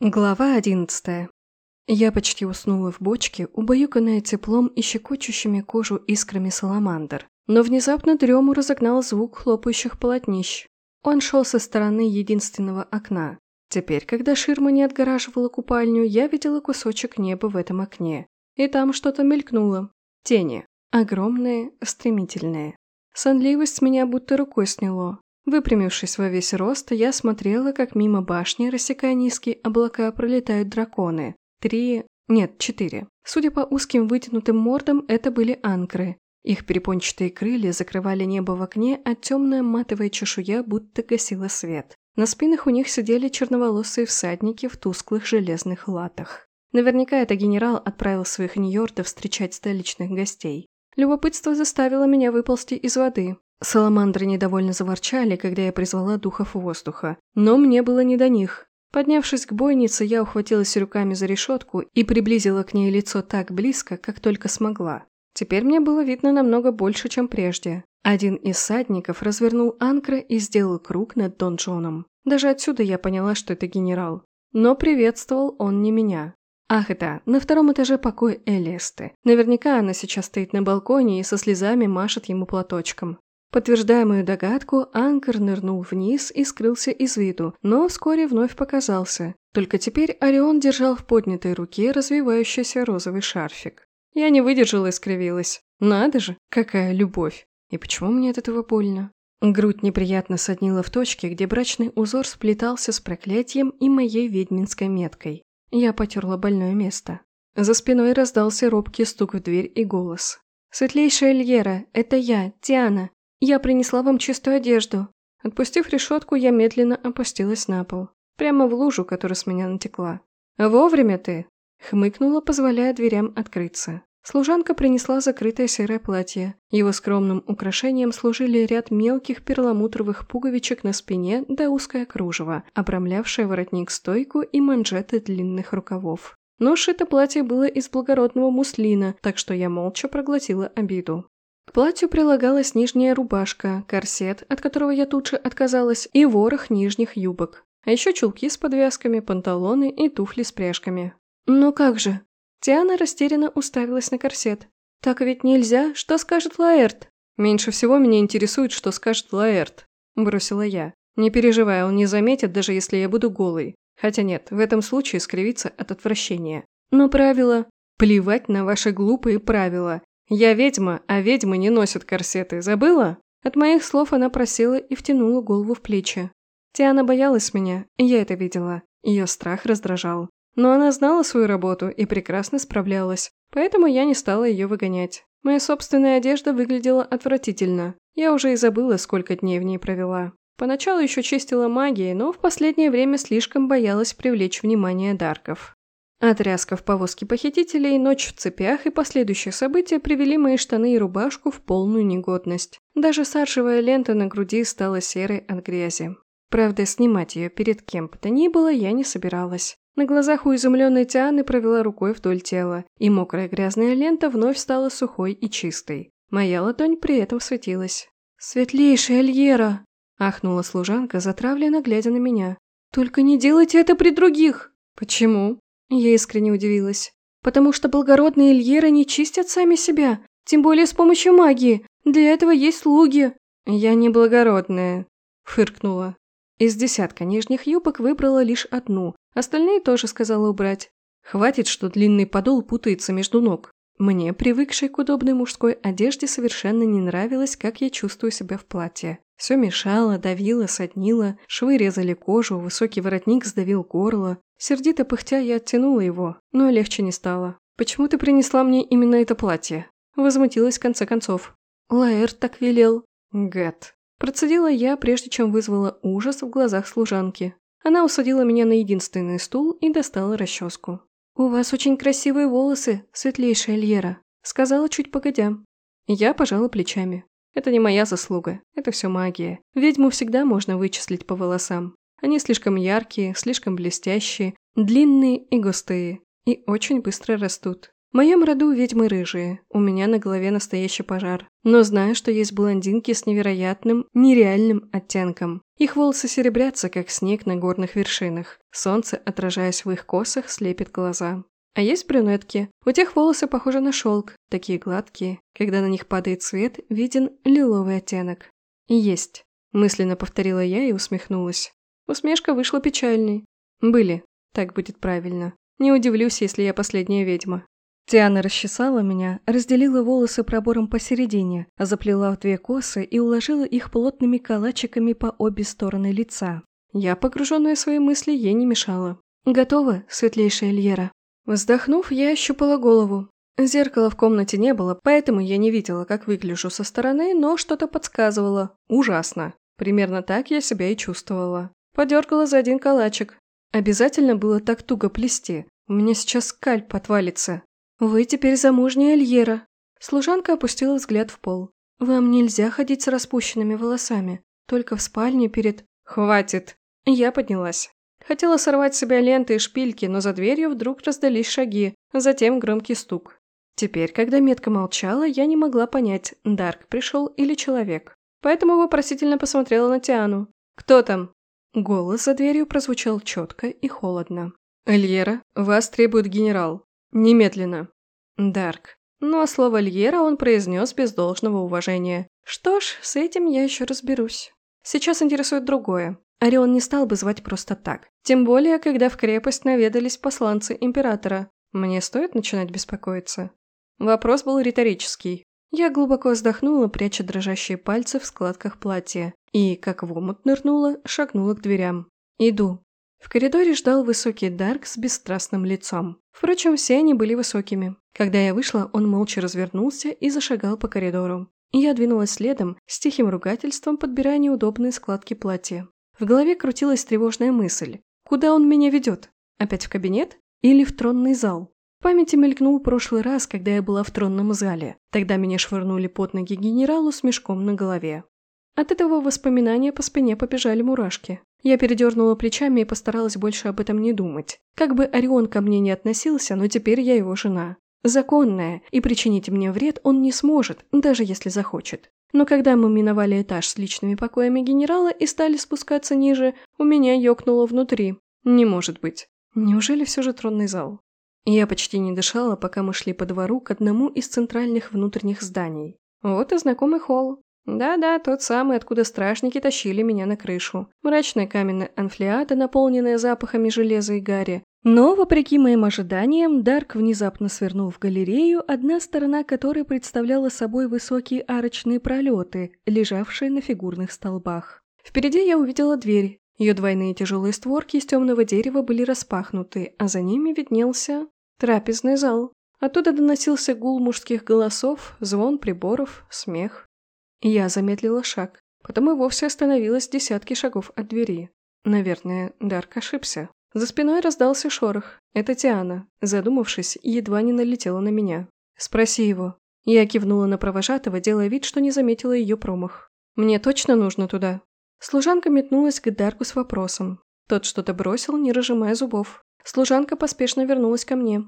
Глава одиннадцатая. Я почти уснула в бочке, убаюканная теплом и щекочущими кожу искрами саламандр. Но внезапно дрему разогнал звук хлопающих полотнищ. Он шел со стороны единственного окна. Теперь, когда ширма не отгораживала купальню, я видела кусочек неба в этом окне. И там что-то мелькнуло. Тени. Огромные, стремительные. Сонливость меня будто рукой сняло. Выпрямившись во весь рост, я смотрела, как мимо башни, рассекая низкие облака, пролетают драконы. Три... нет, четыре. Судя по узким вытянутым мордам, это были анкры. Их перепончатые крылья закрывали небо в окне, а темная матовая чешуя будто гасила свет. На спинах у них сидели черноволосые всадники в тусклых железных латах. Наверняка это генерал отправил своих ньордов встречать столичных гостей. Любопытство заставило меня выползти из воды. Саламандры недовольно заворчали, когда я призвала духов воздуха, но мне было не до них. Поднявшись к бойнице, я ухватилась руками за решетку и приблизила к ней лицо так близко, как только смогла. Теперь мне было видно намного больше, чем прежде. Один из садников развернул анкра и сделал круг над донжоном. Даже отсюда я поняла, что это генерал. Но приветствовал он не меня. Ах да, на втором этаже покой Элисты. Наверняка она сейчас стоит на балконе и со слезами машет ему платочком. Подтверждая мою догадку, Анкер нырнул вниз и скрылся из виду, но вскоре вновь показался. Только теперь Орион держал в поднятой руке развивающийся розовый шарфик. Я не выдержала и скривилась. Надо же, какая любовь! И почему мне от этого больно? Грудь неприятно соднила в точке, где брачный узор сплетался с проклятием и моей ведьминской меткой. Я потерла больное место. За спиной раздался робкий стук в дверь и голос. «Светлейшая Эльера, это я, Тиана. «Я принесла вам чистую одежду». Отпустив решетку, я медленно опустилась на пол. Прямо в лужу, которая с меня натекла. «Вовремя ты!» Хмыкнула, позволяя дверям открыться. Служанка принесла закрытое серое платье. Его скромным украшением служили ряд мелких перламутровых пуговичек на спине да узкое кружево, обрамлявшее воротник-стойку и манжеты длинных рукавов. Но шито платье было из благородного муслина, так что я молча проглотила обиду. К платью прилагалась нижняя рубашка, корсет, от которого я тут же отказалась, и ворох нижних юбок. А еще чулки с подвязками, панталоны и туфли с пряжками. «Ну как же?» Тиана растерянно уставилась на корсет. «Так ведь нельзя, что скажет Лаэрт?» «Меньше всего меня интересует, что скажет Лаэрт», – бросила я. «Не переживай, он не заметит, даже если я буду голой. Хотя нет, в этом случае скривиться от отвращения. Но правила... Плевать на ваши глупые правила. «Я ведьма, а ведьмы не носят корсеты, забыла?» От моих слов она просила и втянула голову в плечи. Тиана боялась меня, я это видела. Ее страх раздражал. Но она знала свою работу и прекрасно справлялась, поэтому я не стала ее выгонять. Моя собственная одежда выглядела отвратительно. Я уже и забыла, сколько дней в ней провела. Поначалу еще чистила магией, но в последнее время слишком боялась привлечь внимание Дарков. Отряска в повозке похитителей, ночь в цепях и последующие события привели мои штаны и рубашку в полную негодность. Даже саржевая лента на груди стала серой от грязи. Правда, снимать ее перед кем бы то ни было я не собиралась. На глазах у изумленной Тианы провела рукой вдоль тела, и мокрая грязная лента вновь стала сухой и чистой. Моя ладонь при этом светилась. «Светлейшая Альера!» – ахнула служанка, затравленно глядя на меня. «Только не делайте это при других!» «Почему?» Я искренне удивилась. «Потому что благородные Ильеры не чистят сами себя, тем более с помощью магии. Для этого есть слуги». «Я не благородная», – фыркнула. Из десятка нижних юбок выбрала лишь одну, остальные тоже сказала убрать. Хватит, что длинный подол путается между ног. Мне, привыкшей к удобной мужской одежде, совершенно не нравилось, как я чувствую себя в платье. Все мешало, давило, соднило, швы резали кожу, высокий воротник сдавил горло. Сердито пыхтя я оттянула его, но легче не стало. «Почему ты принесла мне именно это платье?» Возмутилась в конце концов. Лаэр так велел. Гэт. Процедила я, прежде чем вызвала ужас в глазах служанки. Она усадила меня на единственный стул и достала расческу. «У вас очень красивые волосы, светлейшая Льера», сказала чуть погодя. Я пожала плечами. Это не моя заслуга, это все магия. Ведьму всегда можно вычислить по волосам. Они слишком яркие, слишком блестящие, длинные и густые, и очень быстро растут. В моем роду ведьмы рыжие, у меня на голове настоящий пожар. Но знаю, что есть блондинки с невероятным, нереальным оттенком. Их волосы серебрятся, как снег на горных вершинах. Солнце, отражаясь в их косах, слепит глаза. А есть брюнетки. У тех волосы похожи на шелк, такие гладкие. Когда на них падает свет, виден лиловый оттенок. Есть. Мысленно повторила я и усмехнулась. Усмешка вышла печальной. Были. Так будет правильно. Не удивлюсь, если я последняя ведьма. Тиана расчесала меня, разделила волосы пробором посередине, заплела в две косы и уложила их плотными калачиками по обе стороны лица. Я, погруженная в свои мысли, ей не мешала. «Готова, светлейшая Льера?» Вздохнув, я ощупала голову. Зеркала в комнате не было, поэтому я не видела, как выгляжу со стороны, но что-то подсказывало. Ужасно. Примерно так я себя и чувствовала. Подергала за один калачик. Обязательно было так туго плести. У меня сейчас скальп отвалится. «Вы теперь замужняя Альера». Служанка опустила взгляд в пол. «Вам нельзя ходить с распущенными волосами. Только в спальне перед...» «Хватит!» Я поднялась. Хотела сорвать с себя ленты и шпильки, но за дверью вдруг раздались шаги, затем громкий стук. Теперь, когда метка молчала, я не могла понять, Дарк пришел или человек. Поэтому вопросительно посмотрела на Тиану. «Кто там?» Голос за дверью прозвучал четко и холодно. «Эльера, вас требует генерал. Немедленно». «Дарк». Ну а слово Льера он произнес без должного уважения. Что ж, с этим я еще разберусь. Сейчас интересует другое. Орион не стал бы звать просто так. Тем более, когда в крепость наведались посланцы императора. Мне стоит начинать беспокоиться? Вопрос был риторический. Я глубоко вздохнула, пряча дрожащие пальцы в складках платья, и, как в омут нырнула, шагнула к дверям. «Иду». В коридоре ждал высокий Дарк с бесстрастным лицом. Впрочем, все они были высокими. Когда я вышла, он молча развернулся и зашагал по коридору. Я двинулась следом, с тихим ругательством подбирая неудобные складки платья. В голове крутилась тревожная мысль. Куда он меня ведет? Опять в кабинет? Или в тронный зал? В памяти мелькнул прошлый раз, когда я была в тронном зале. Тогда меня швырнули под ноги генералу с мешком на голове. От этого воспоминания по спине побежали мурашки. Я передернула плечами и постаралась больше об этом не думать. Как бы Орион ко мне не относился, но теперь я его жена. Законная, и причинить мне вред он не сможет, даже если захочет. Но когда мы миновали этаж с личными покоями генерала и стали спускаться ниже, у меня ёкнуло внутри. Не может быть. Неужели все же тронный зал? Я почти не дышала, пока мы шли по двору к одному из центральных внутренних зданий. Вот и знакомый холл. Да-да, тот самый, откуда стражники тащили меня на крышу. Мрачная каменная анфилиада, наполненная запахами железа и гари. Но, вопреки моим ожиданиям, Дарк внезапно свернул в галерею, одна сторона которой представляла собой высокие арочные пролеты, лежавшие на фигурных столбах. Впереди я увидела дверь. Ее двойные тяжелые створки из темного дерева были распахнуты, а за ними виднелся Трапезный зал. Оттуда доносился гул мужских голосов, звон приборов, смех. Я замедлила шаг. Потом и вовсе остановилась десятки шагов от двери. Наверное, Дарк ошибся. За спиной раздался шорох. Это Тиана, задумавшись, едва не налетела на меня. «Спроси его». Я кивнула на провожатого, делая вид, что не заметила ее промах. «Мне точно нужно туда?» Служанка метнулась к Дарку с вопросом. Тот что-то бросил, не разжимая зубов. Служанка поспешно вернулась ко мне.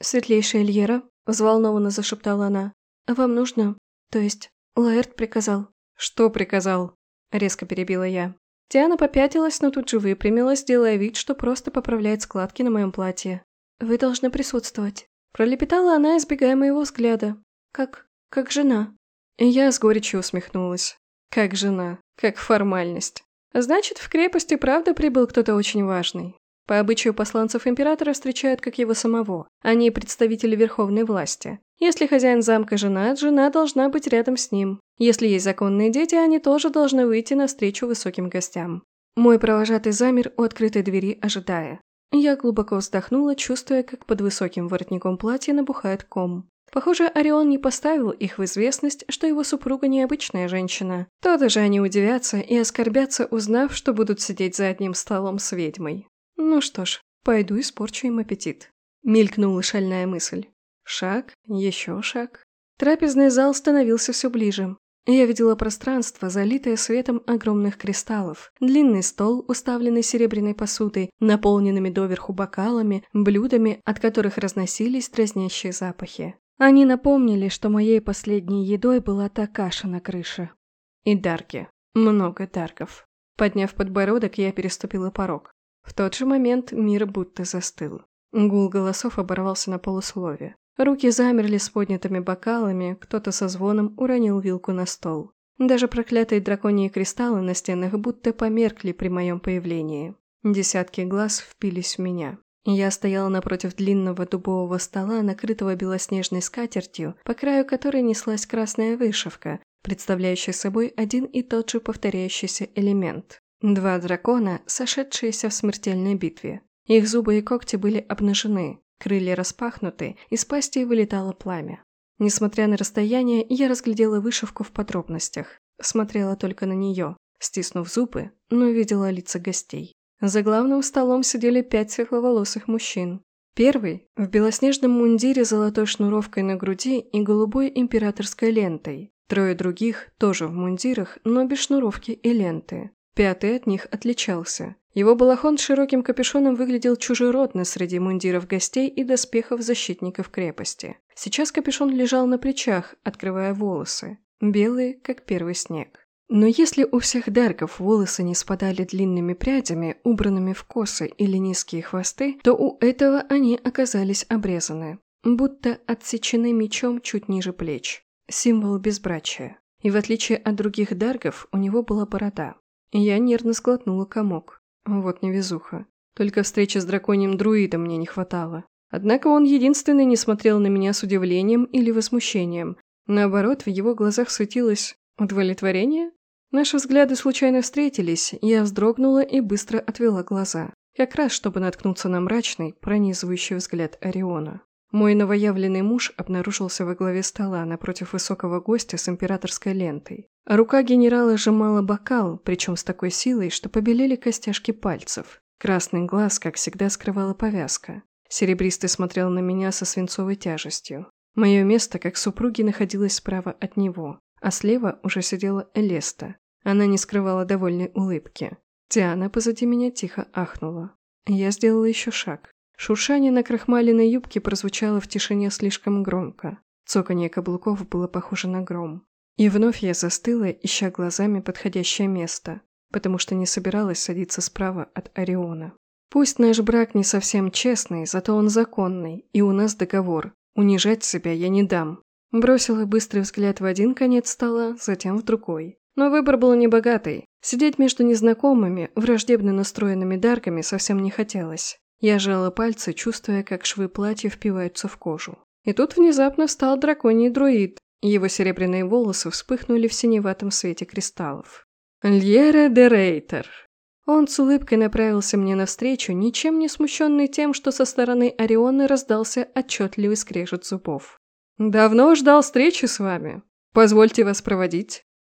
«Светлейшая Эльера», – взволнованно зашептала она, – «вам нужно, то есть Лаэрт приказал». «Что приказал?» – резко перебила я. Тиана попятилась, но тут же выпрямилась, делая вид, что просто поправляет складки на моем платье. «Вы должны присутствовать». Пролепетала она, избегая моего взгляда. «Как... как жена». И я с горечью усмехнулась. «Как жена. Как формальность. Значит, в крепости правда прибыл кто-то очень важный. По обычаю посланцев императора встречают как его самого, они представители верховной власти. Если хозяин замка женат, жена должна быть рядом с ним. Если есть законные дети, они тоже должны выйти навстречу высоким гостям. Мой провожатый замер у открытой двери, ожидая. Я глубоко вздохнула, чувствуя, как под высоким воротником платья набухает ком. Похоже, Орион не поставил их в известность, что его супруга необычная женщина. То-то же они удивятся и оскорбятся, узнав, что будут сидеть за одним столом с ведьмой. Ну что ж, пойду испорчу им аппетит. Мелькнула шальная мысль. Шаг, еще шаг. Трапезный зал становился все ближе. Я видела пространство, залитое светом огромных кристаллов, длинный стол, уставленный серебряной посудой, наполненными доверху бокалами, блюдами, от которых разносились дразнящие запахи. Они напомнили, что моей последней едой была та каша на крыше. И дарки. Много дарков. Подняв подбородок, я переступила порог. В тот же момент мир будто застыл. Гул голосов оборвался на полуслове. Руки замерли с поднятыми бокалами, кто-то со звоном уронил вилку на стол. Даже проклятые драконьи кристаллы на стенах будто померкли при моем появлении. Десятки глаз впились в меня. Я стояла напротив длинного дубового стола, накрытого белоснежной скатертью, по краю которой неслась красная вышивка, представляющая собой один и тот же повторяющийся элемент. Два дракона, сошедшиеся в смертельной битве. Их зубы и когти были обнажены, крылья распахнуты, из пасти вылетало пламя. Несмотря на расстояние, я разглядела вышивку в подробностях. Смотрела только на нее, стиснув зубы, но видела лица гостей. За главным столом сидели пять светловолосых мужчин. Первый – в белоснежном мундире с золотой шнуровкой на груди и голубой императорской лентой. Трое других тоже в мундирах, но без шнуровки и ленты. Пятый от них отличался. Его балахон с широким капюшоном выглядел чужеродно среди мундиров гостей и доспехов защитников крепости. Сейчас капюшон лежал на плечах, открывая волосы, белые, как первый снег. Но если у всех дарков волосы не спадали длинными прядями, убранными в косы или низкие хвосты, то у этого они оказались обрезаны, будто отсечены мечом чуть ниже плеч. Символ безбрачия. И в отличие от других даргов, у него была борода. Я нервно сглотнула комок. Вот невезуха. Только встречи с драконьим друидом мне не хватало. Однако он единственный не смотрел на меня с удивлением или возмущением. Наоборот, в его глазах светилось удовлетворение. Наши взгляды случайно встретились, я вздрогнула и быстро отвела глаза. Как раз, чтобы наткнуться на мрачный, пронизывающий взгляд Ориона. Мой новоявленный муж обнаружился во главе стола напротив высокого гостя с императорской лентой. Рука генерала сжимала бокал, причем с такой силой, что побелели костяшки пальцев. Красный глаз, как всегда, скрывала повязка. Серебристый смотрел на меня со свинцовой тяжестью. Мое место, как супруги, находилось справа от него, а слева уже сидела Элеста. Она не скрывала довольной улыбки. Диана позади меня тихо ахнула. Я сделала еще шаг. Шуршание на крахмаленной юбке прозвучало в тишине слишком громко. Цоканье каблуков было похоже на гром. И вновь я застыла, ища глазами подходящее место, потому что не собиралась садиться справа от Ориона. Пусть наш брак не совсем честный, зато он законный, и у нас договор. Унижать себя я не дам. Бросила быстрый взгляд в один конец стола, затем в другой. Но выбор был небогатый. Сидеть между незнакомыми, враждебно настроенными дарками совсем не хотелось. Я сжала пальцы, чувствуя, как швы платья впиваются в кожу. И тут внезапно встал драконий друид, его серебряные волосы вспыхнули в синеватом свете кристаллов. «Льера де Рейтер!» Он с улыбкой направился мне навстречу, ничем не смущенный тем, что со стороны Орионы раздался отчетливый скрежет зубов. «Давно ждал встречи с вами. Позвольте вас проводить».